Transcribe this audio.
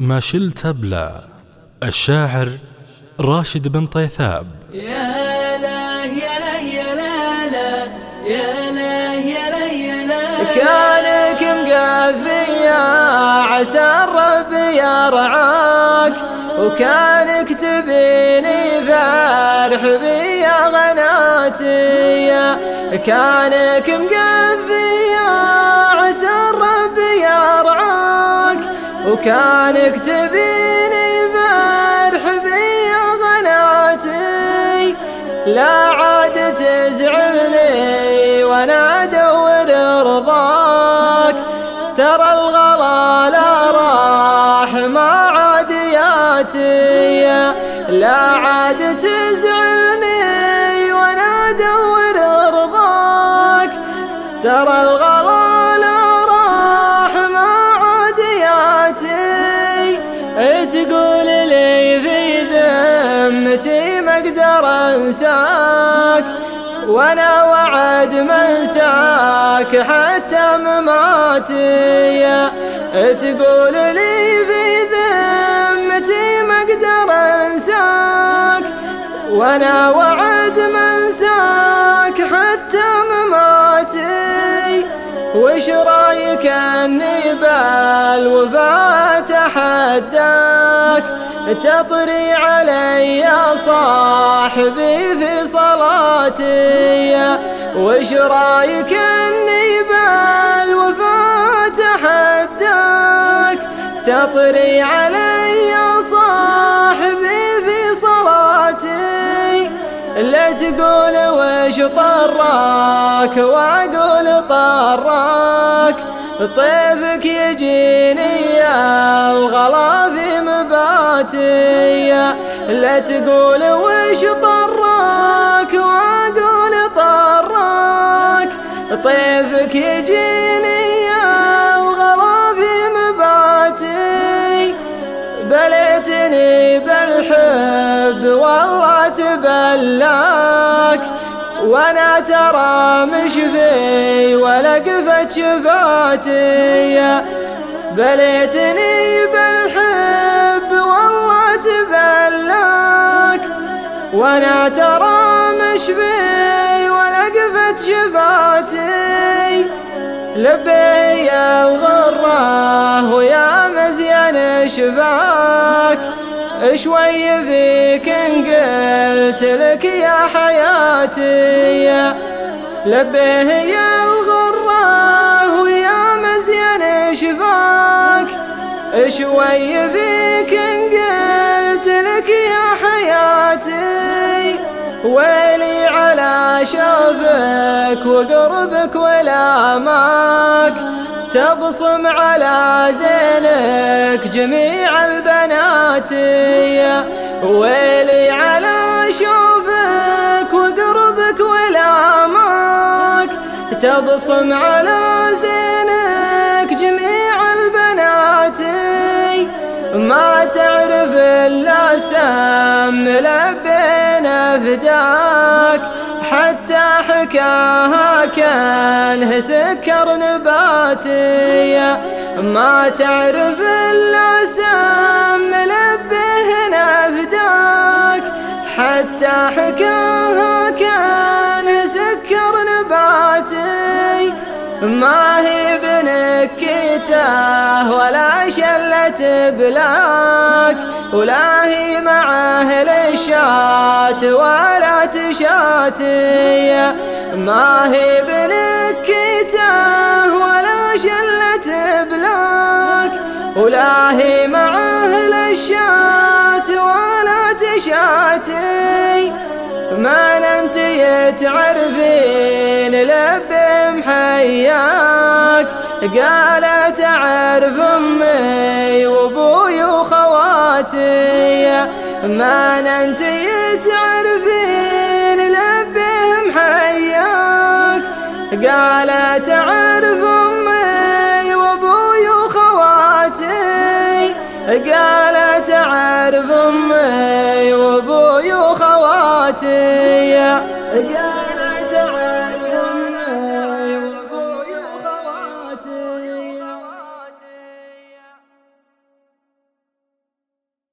ما شلت بلا. الشاعر راشد بن طيثاب. يا لا يا لا يا لا لا يا لا يا لا يا لا كانك مقفي يا عسى الرب يرعاك. وكانك تبيني فرح بي يا غناتي. كانك مقفي وكانك تبيني فرح بي يا غناتي لا عاد تزعلني وأنا ادور رضاك. ترى الغلا لا راح ما عاد ياتي لا عاد تزعلني أقدر أنساك وأنا وعد منساك حتى مماتي. تقول لي في ذمتي ما أقدر أنساك وأنا وعد منساك حتى مماتي. وش رأيك أني بالوفاة تحداك تطري علي يا صاحبي في صلاتي. وش رأيك إني بالوفاة تحداك تطري علي يا صاحبي في صلاتي. لا تقول وش طراك وأقول طراك. طيفك يجيني يا الغلا مباتي لا تقول وش طراك وأقول طراك. طيفك يجيني يا الغلا في مباتي. بليتني بالحب والله تبلاك وأنا ترى مش في ولا قفت شفاتي. بليتني وأنا ترى مش في ولا قفت شفاتي. لبي يا الغرة ويا مزيان شفاك. شوي فيك ان قلت لك يا حياتي. لبيه يا الغرة ويا مزيان شفاك. شوي فيك ان ويلي على شوفك وقربك ولا ماك تبصم على زينك جميع البنات. ويلي على شوفك وقربك ولا ماك تبصم على زينك فداك حتى حكاها كان سكر نباتي. ما تعرف الا سم لبينا فداك حتى حكاها كان سكر نباتي. ما هي بنكته ولا شلة بلاك ولا هي مع أهل الشات ولا تشاتي. ما هي بنكته ولا شلة بلاك ولا هي مع أهل الشات ولا تشاتي. ما أنت تعرفين لبي محياك قالت اعرف أمي وأبوي وخواتي ما انت تعرفين لبي محياك قالت